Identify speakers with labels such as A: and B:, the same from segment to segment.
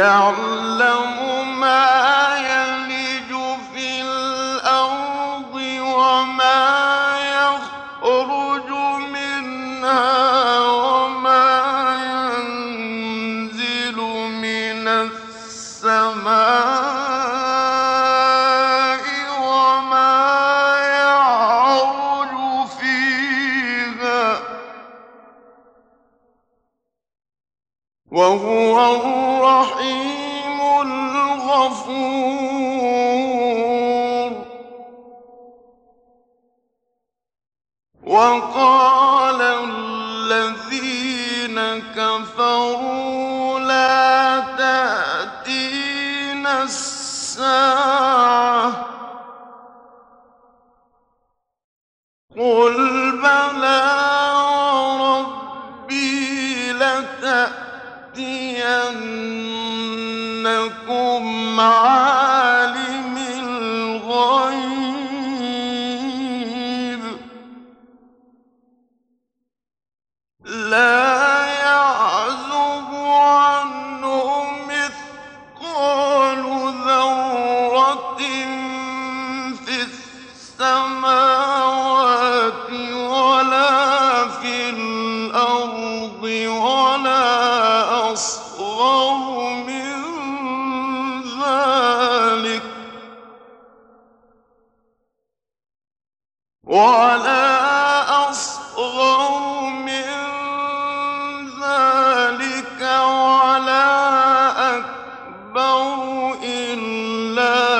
A: يعلم وقال إلا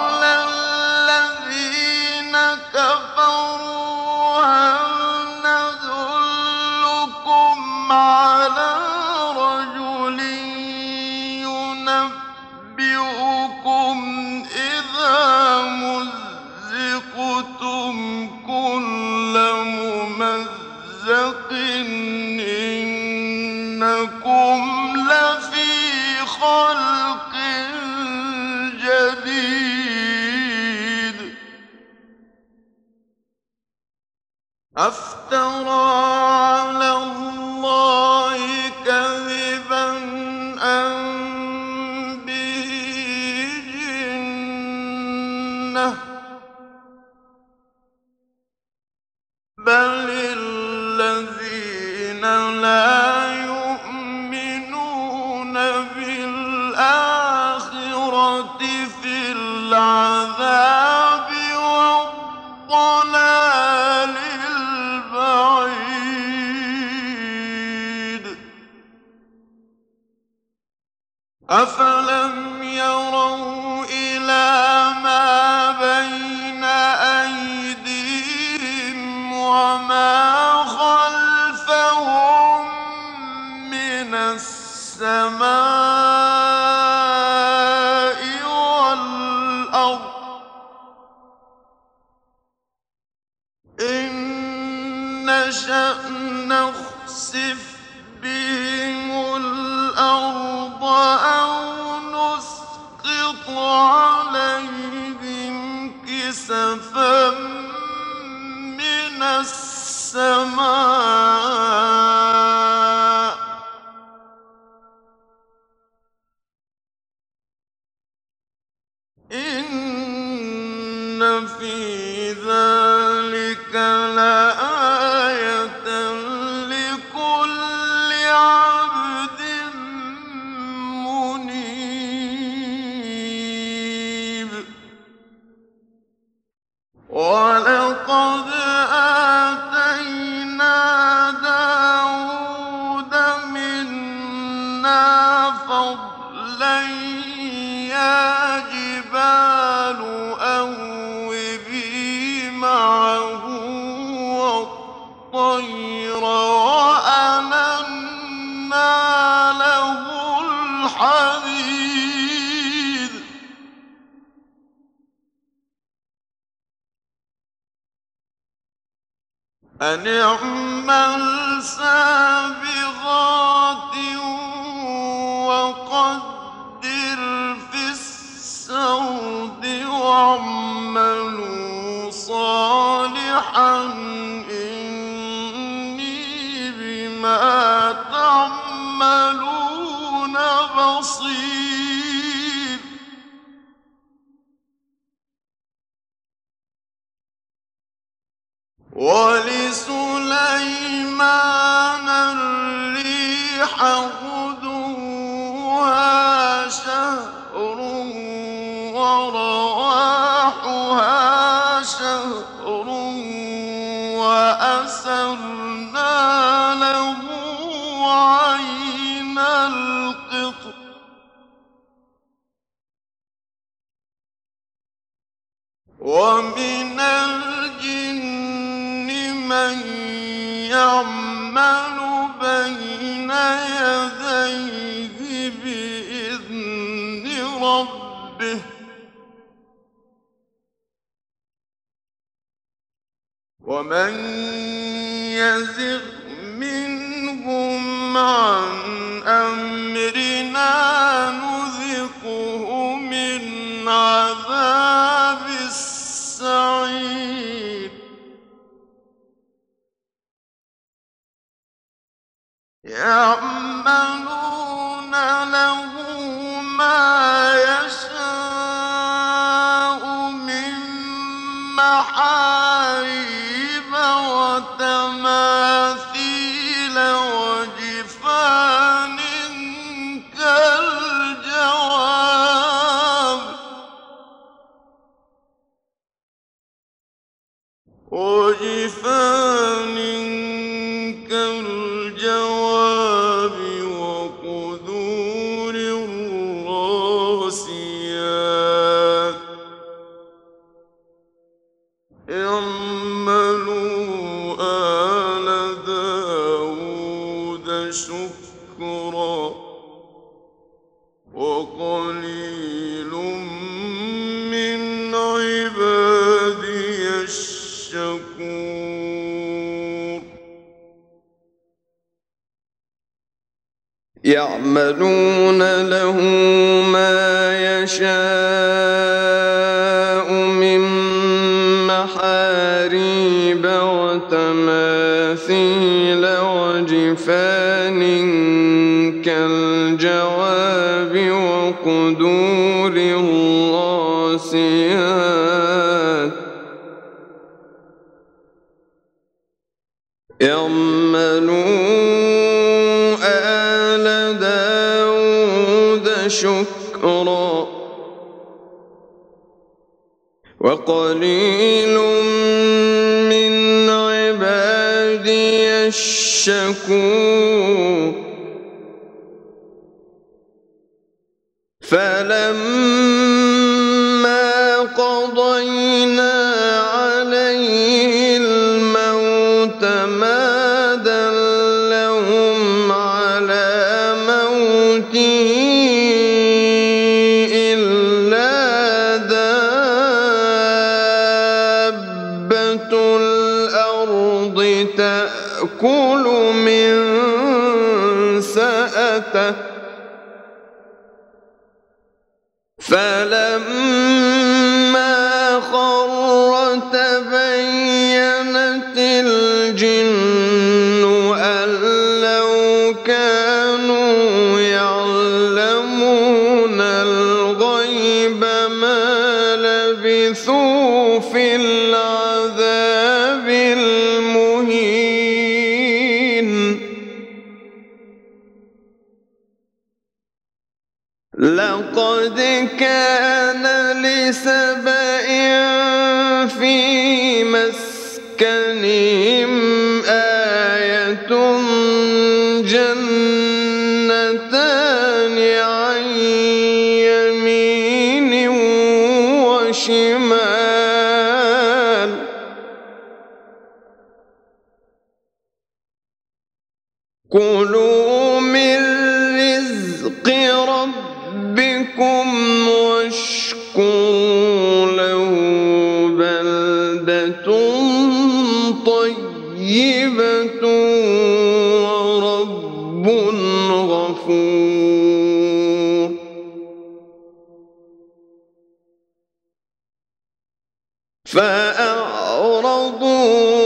A: أفترى صالحا. أن يزغ منهم عن أمرنا من عذاب السعير محاريب وتماثيل وجفان كالجواب وقدور الراسيات. يعملوا آل داود شكرا وقليل من عبادي الشكور.
B: فلما تهتدون فأعرضوا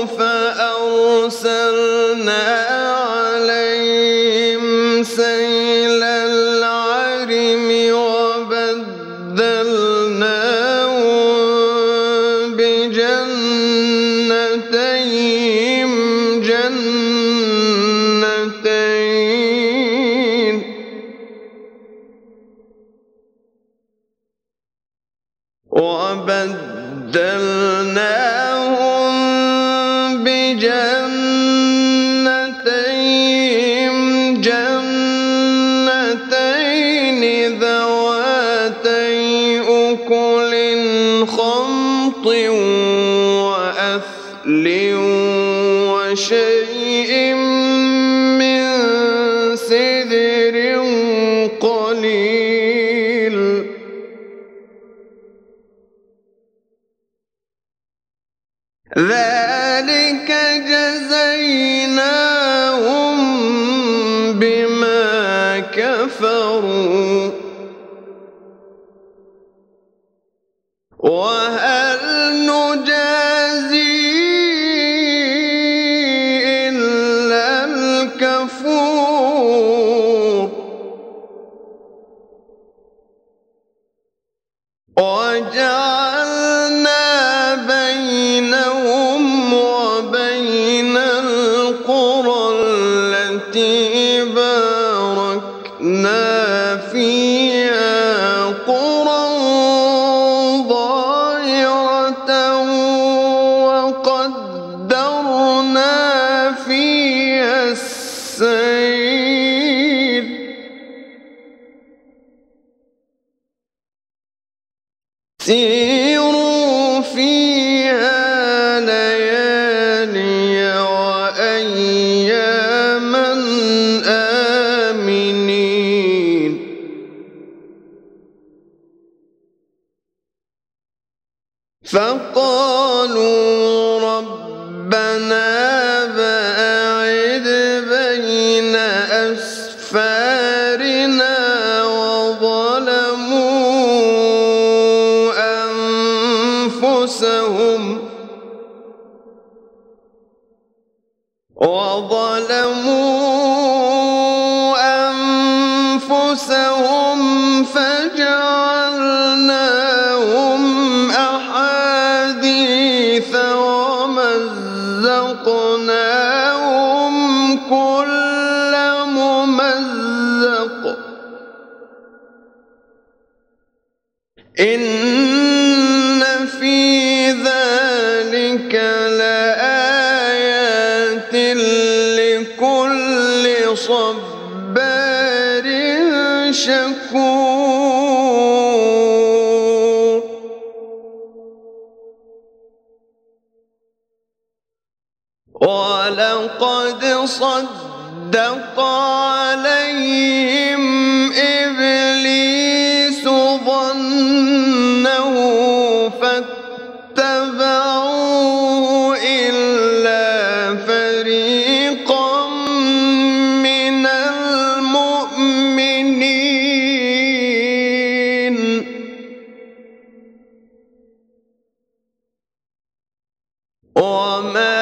B: فأرسلوا وهذا أنفسهم وظلموا تصدق عليهم إبليس ظنه فاتبعوه إلا فريقا من المؤمنين. وما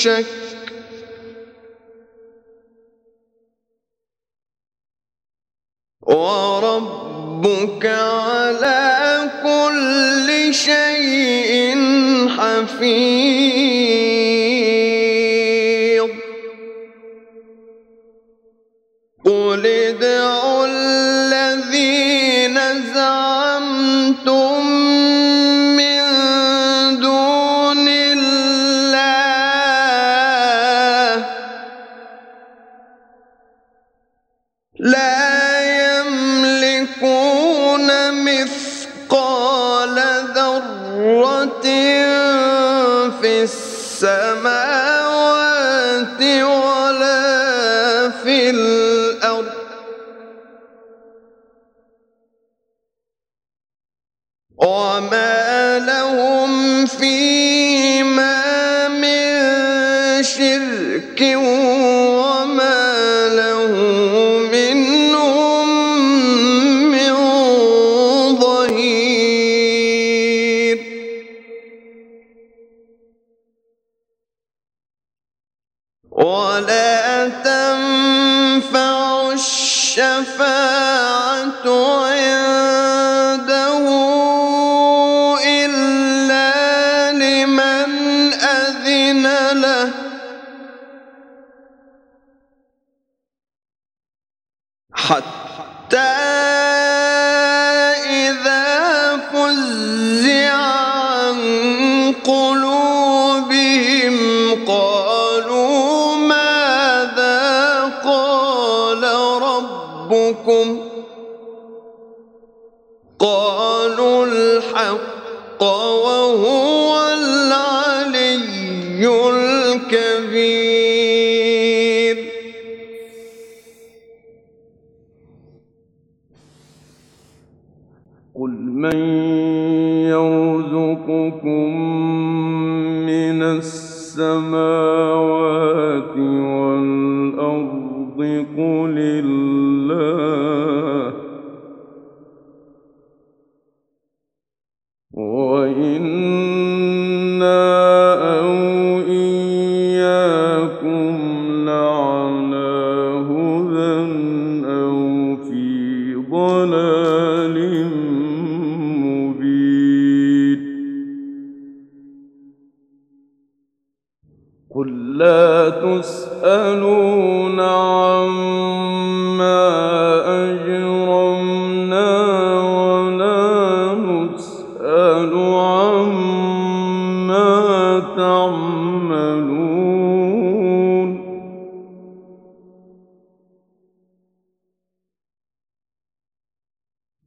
B: check ربكم قالوا الحق وهو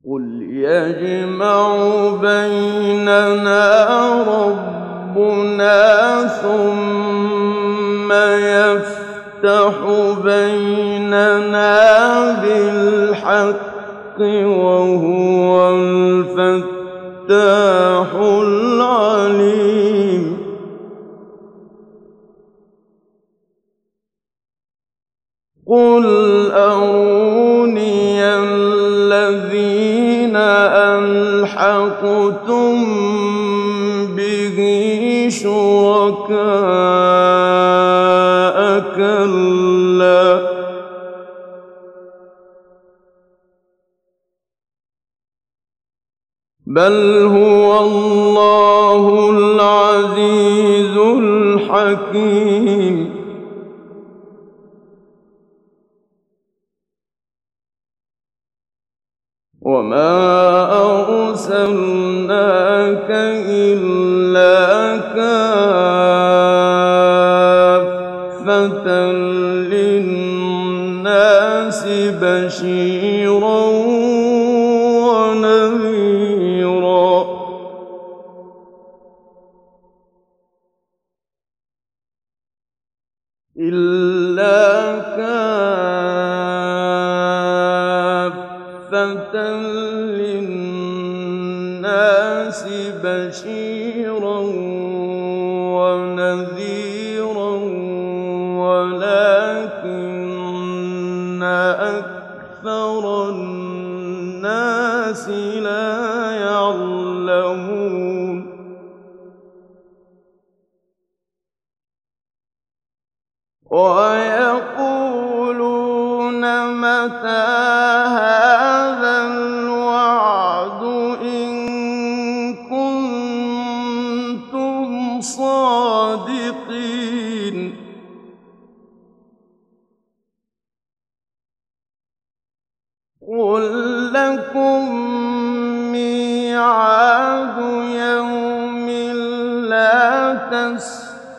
B: قل
A: يجمع بيننا ربنا ثم يفتح بيننا بالحق وهو الفتاح ألحقتم به شركاء كلا بل كافة للناس بشيرا.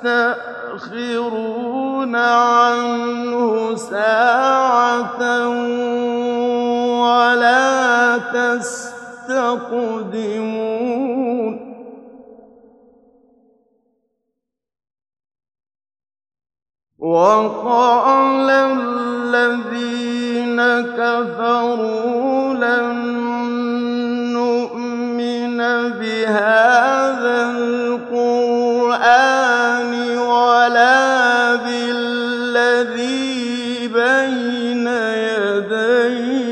A: تستأخرون عنه ساعة ولا تستقدمون. وقال الذين كفروا لن نؤمن بهذا القرآن. ولا بالذي بين يديه.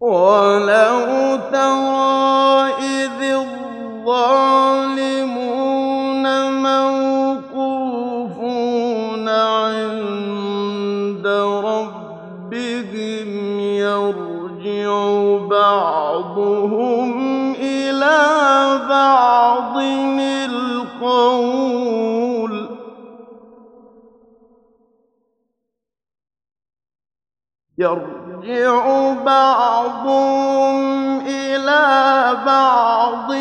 A: ولو ترى يرجع بعضهم إلى بعض.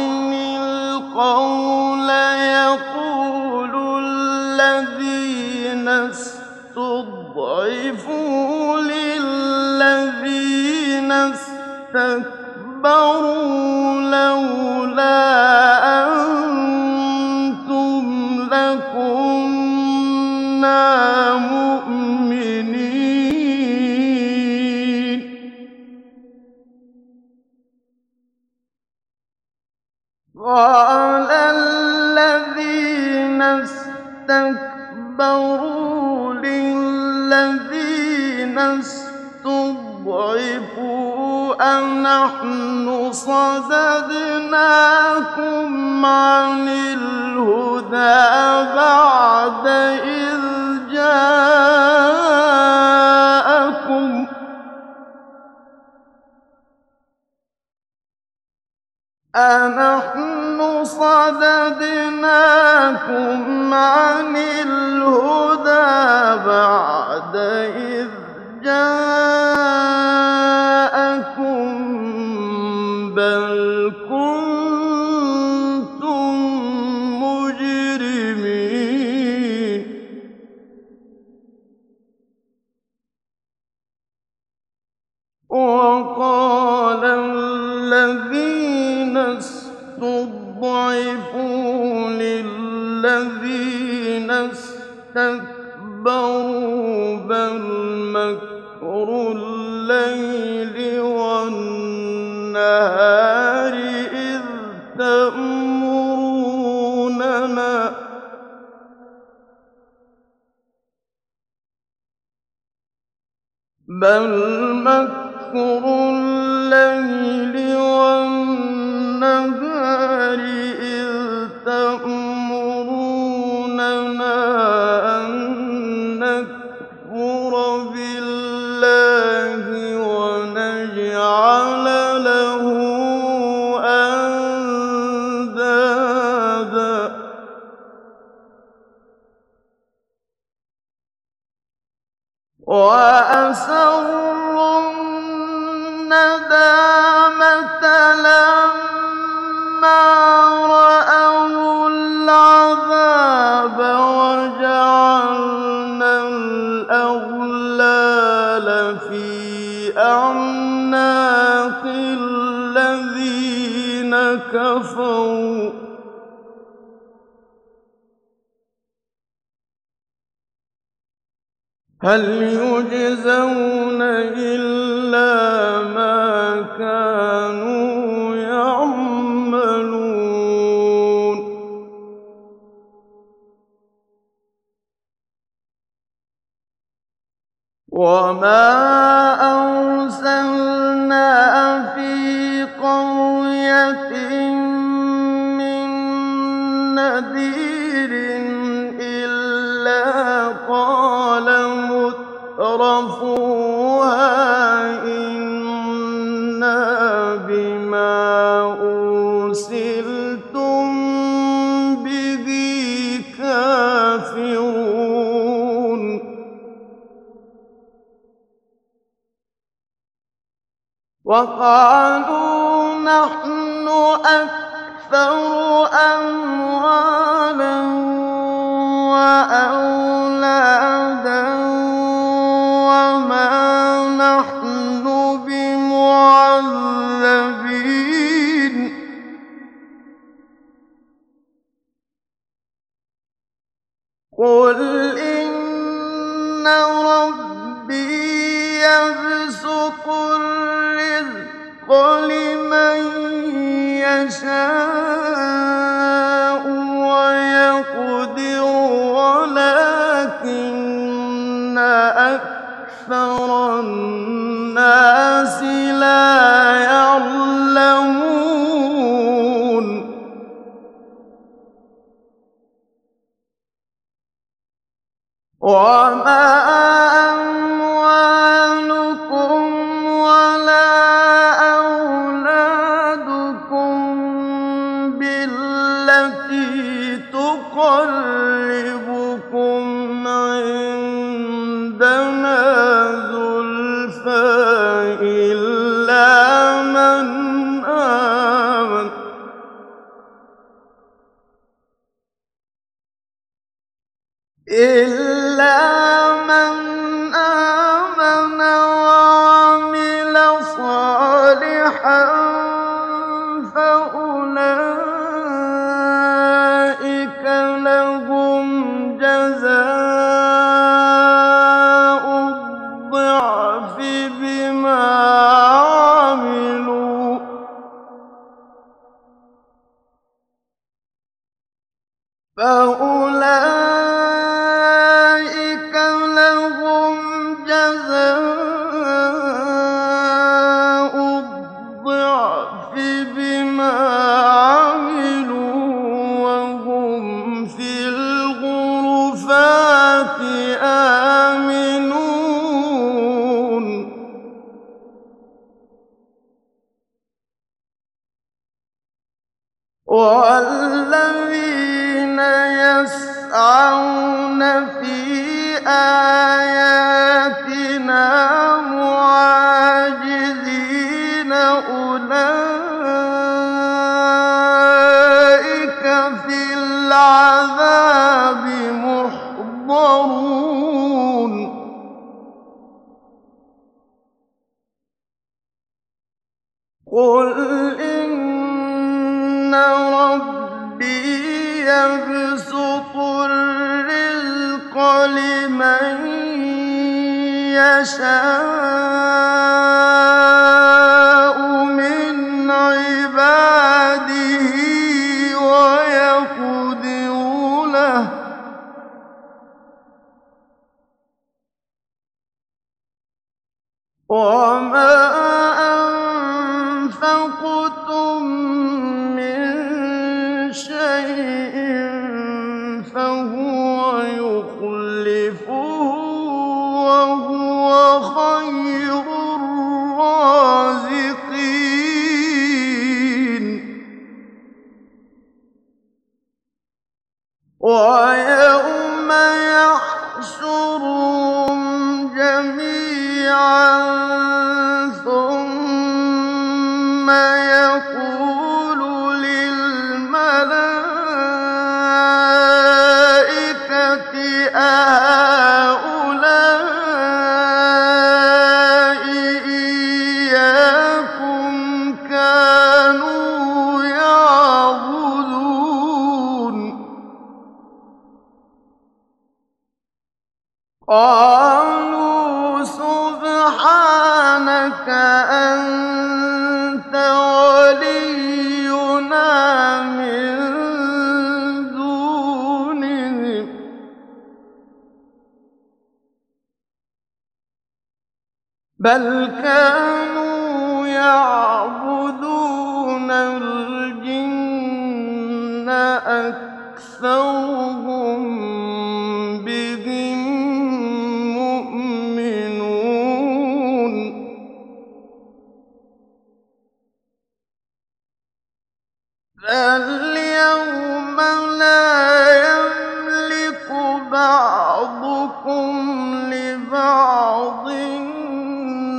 A: أنحن صددناكم عن الهدى بعد إذ جاءكم. أنحن صددناكم عن الهدى بعد إذ جاءكم. بل كنتم رأوا العذاب وجعلنا الأغلال في أعناق الذين كفروا. هل يجزون وقالوا نحن أكثر أموالا وأولادا يشاء ويقدر ولكن أكثر الناس لا يعلمون. وما إلا ثم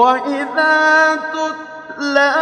A: وإذا تتلى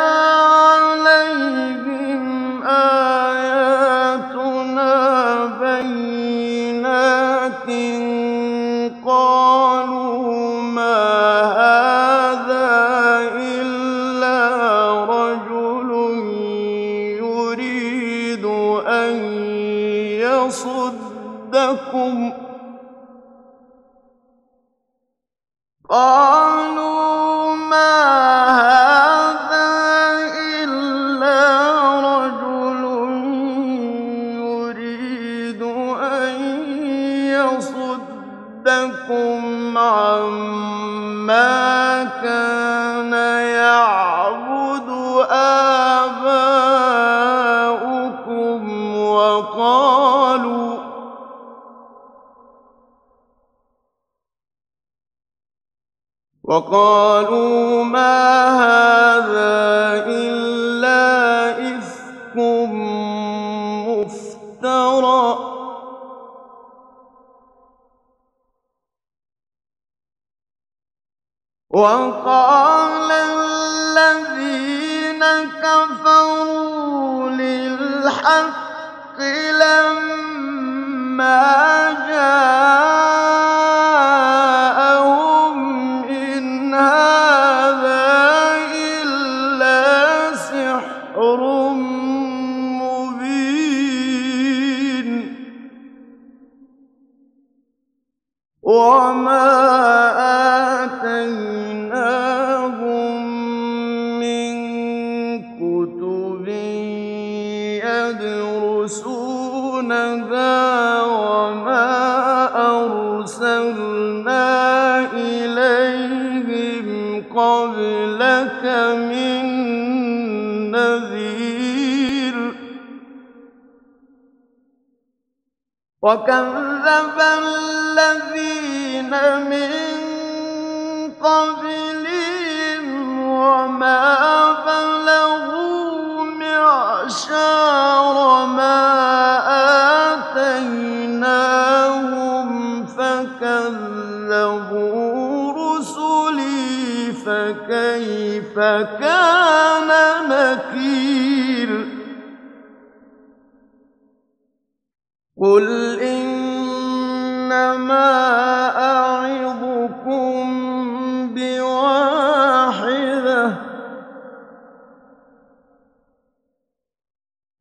A: كان يعبد آباؤكم وقالوا وقالوا ما هذا O قبلك من نذير. وكذب الذين من قبلهم وما بلغوا معشار فكيف كان نكير قل إنما أعظكم بواحدة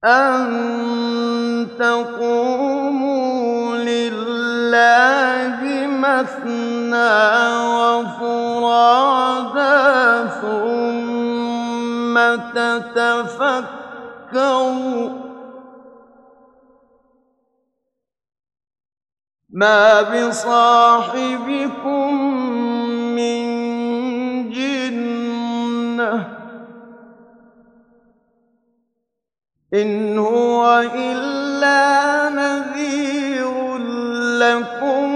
A: أن تقوموا مثنى وفرادا ثم تتفكروا ما بصاحبكم من جنة إن هو إلا نذير لكم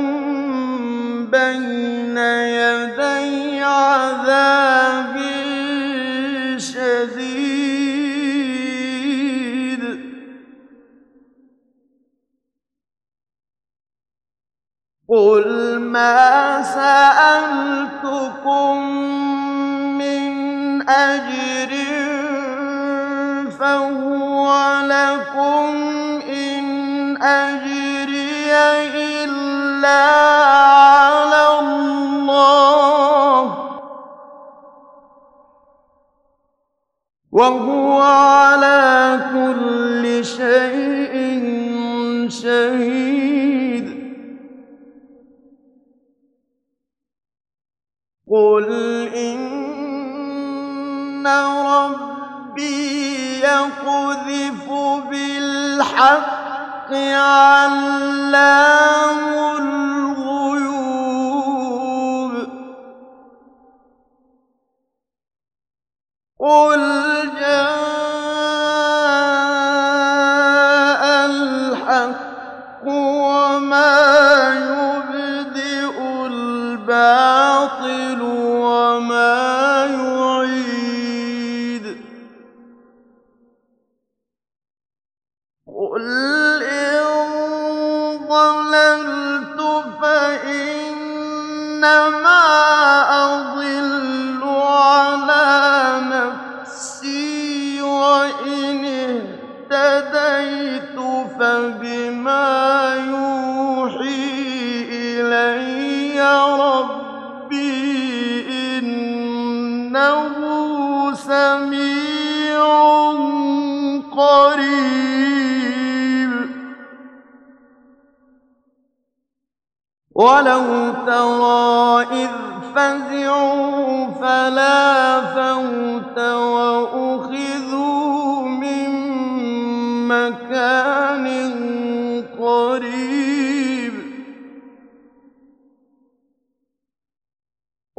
A: سألتكم من أجر فهو لكم إن أجري إلا على الله. وهو على كل شيء شهيد. قل إن ربي يقذف بالحق علام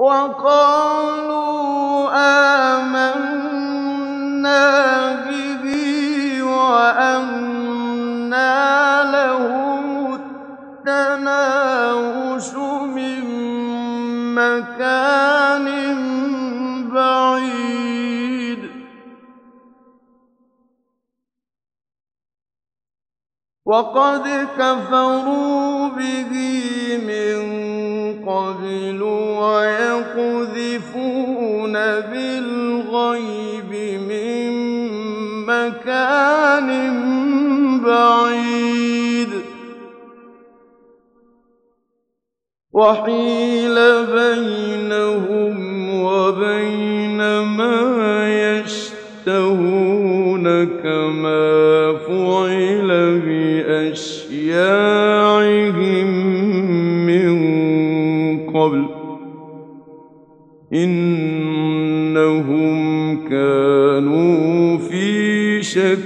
A: وقالوا آمنا به وأنا من مكان بعيد. وقد كفروا به قبل ويقذفون بالغيب من مكان بعيد. وحيل بينهم وبين ما يشتهون كما فعل بأشياعهم إنهم كانوا في شك